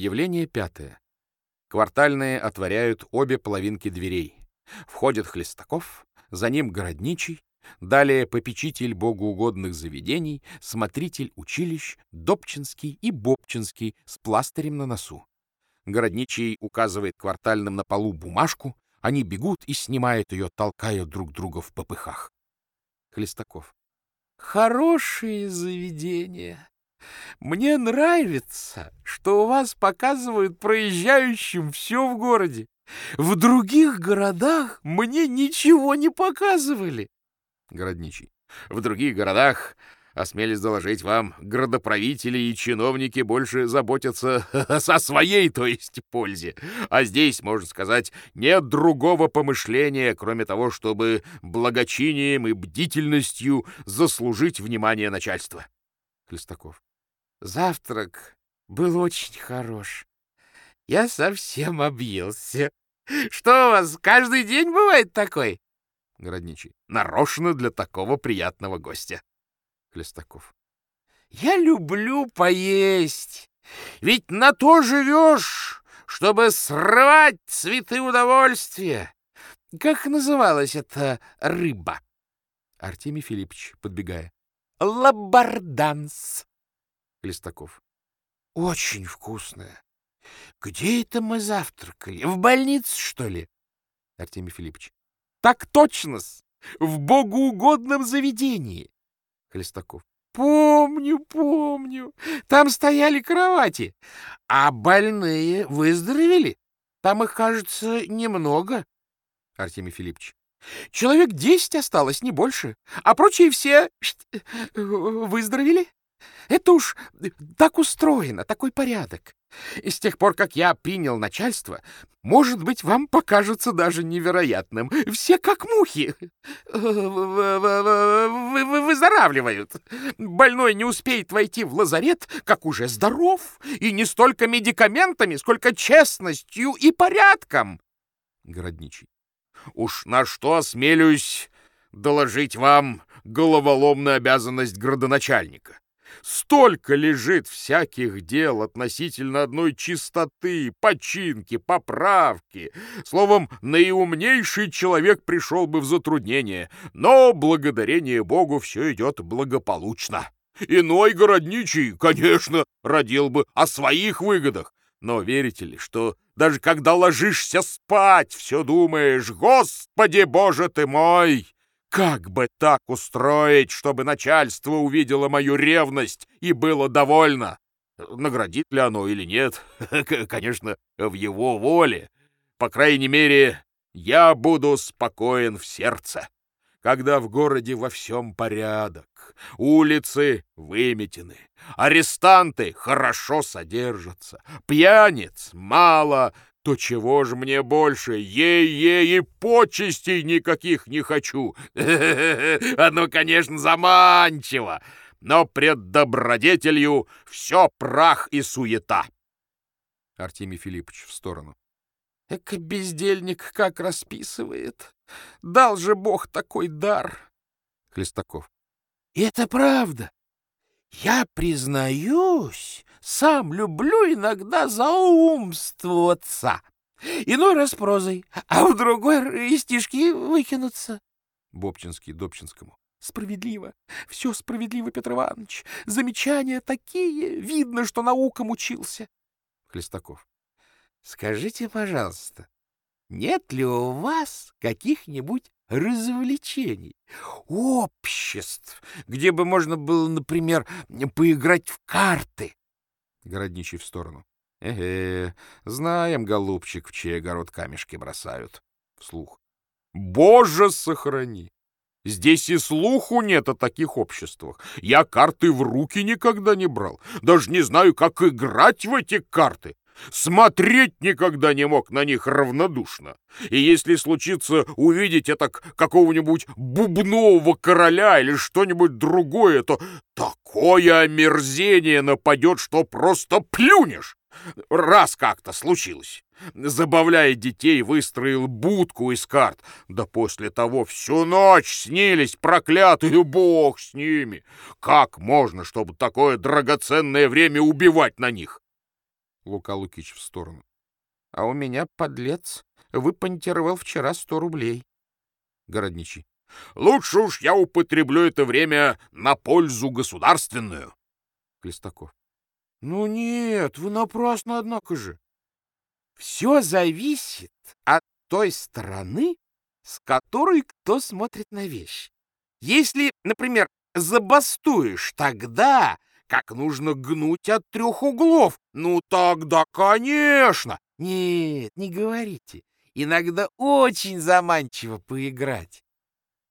Явление пятое. Квартальные отворяют обе половинки дверей. Входит Хлестаков, за ним городничий, далее попечитель богоугодных заведений, смотритель училищ, Добчинский и Бобчинский с пластырем на носу. Городничий указывает квартальным на полу бумажку, они бегут и снимают ее, толкая друг друга в попыхах. Хлестаков. Хорошие заведения. Мне нравится, что у вас показывают проезжающим все в городе. В других городах мне ничего не показывали. Городничий. В других городах, осмелись доложить вам, градоправители и чиновники больше заботятся о своей, то есть, пользе. А здесь, можно сказать, нет другого помышления, кроме того, чтобы благочинием и бдительностью заслужить внимание начальства. Хлестаков. Завтрак был очень хорош. Я совсем объелся. Что у вас, каждый день бывает такой? Городничий. Нарочно для такого приятного гостя. Хлестаков. Я люблю поесть. Ведь на то живешь, чтобы срывать цветы удовольствия. Как называлась эта рыба? Артемий Филиппович, подбегая. Лабарданс. Листаков. Очень вкусная. Где это мы завтракали? В больнице, что ли? Артемий Филиппович. Так точно-с! В богоугодном заведении. Хлестаков. Помню, помню. Там стояли кровати. А больные выздоровели? Там их, кажется, немного. Артемий Филиппович. Человек десять осталось, не больше. А прочие все выздоровели? Это уж так устроено, такой порядок. И с тех пор, как я принял начальство, может быть, вам покажется даже невероятным. Все как мухи выздоравливают. Больной не успеет войти в лазарет, как уже здоров, и не столько медикаментами, сколько честностью и порядком. Городничий. Уж на что осмелюсь доложить вам головоломную обязанность градоначальника. Столько лежит всяких дел относительно одной чистоты, починки, поправки. Словом, наиумнейший человек пришел бы в затруднение, но, благодарение Богу, все идет благополучно. Иной городничий, конечно, родил бы о своих выгодах, но верите ли, что даже когда ложишься спать, все думаешь, «Господи, Боже ты мой!» Как бы так устроить, чтобы начальство увидело мою ревность и было довольно? Наградит ли оно или нет? Конечно, в его воле. По крайней мере, я буду спокоен в сердце, когда в городе во всем порядок, улицы выметены, арестанты хорошо содержатся, пьяниц мало — то чего же мне больше? Ей-ей и почестей никаких не хочу. Оно, конечно, заманчиво, но пред добродетелью все прах и суета. Артемий Филиппович в сторону. Эка бездельник как расписывает. Дал же Бог такой дар. Хлестаков. Это правда. Я признаюсь, сам люблю иногда заумствоваться. Иной раз прозой, а в другой стишки выкинуться. Бобчинский Добчинскому. Справедливо. Все справедливо, Петр Иванович. Замечания такие. Видно, что наукам учился. Хлестаков. Скажите, пожалуйста, нет ли у вас каких-нибудь развлечений, обществ, где бы можно было, например, поиграть в карты? Городничий в сторону. Эге, знаем, голубчик, в чей огород камешки бросают. Вслух. Боже, сохрани! Здесь и слуху нет о таких обществах. Я карты в руки никогда не брал. Даже не знаю, как играть в эти карты. Смотреть никогда не мог на них равнодушно. И если случится увидеть это какого-нибудь бубнового короля или что-нибудь другое, то такое омерзение нападет, что просто плюнешь. Раз как-то случилось. Забавляя детей, выстроил будку из карт. Да после того всю ночь снились проклятые бог с ними. Как можно, чтобы такое драгоценное время убивать на них? Лука Лукич в сторону. А у меня, подлец, выпонтировал вчера сто рублей. Городничий. Лучше уж я употреблю это время на пользу государственную. Клестаков. Ну нет, вы напрасно, однако же. Все зависит от той стороны, с которой кто смотрит на вещь. Если, например, забастуешь, тогда как нужно гнуть от трех углов, ну тогда, конечно. Нет, не говорите. Иногда очень заманчиво поиграть.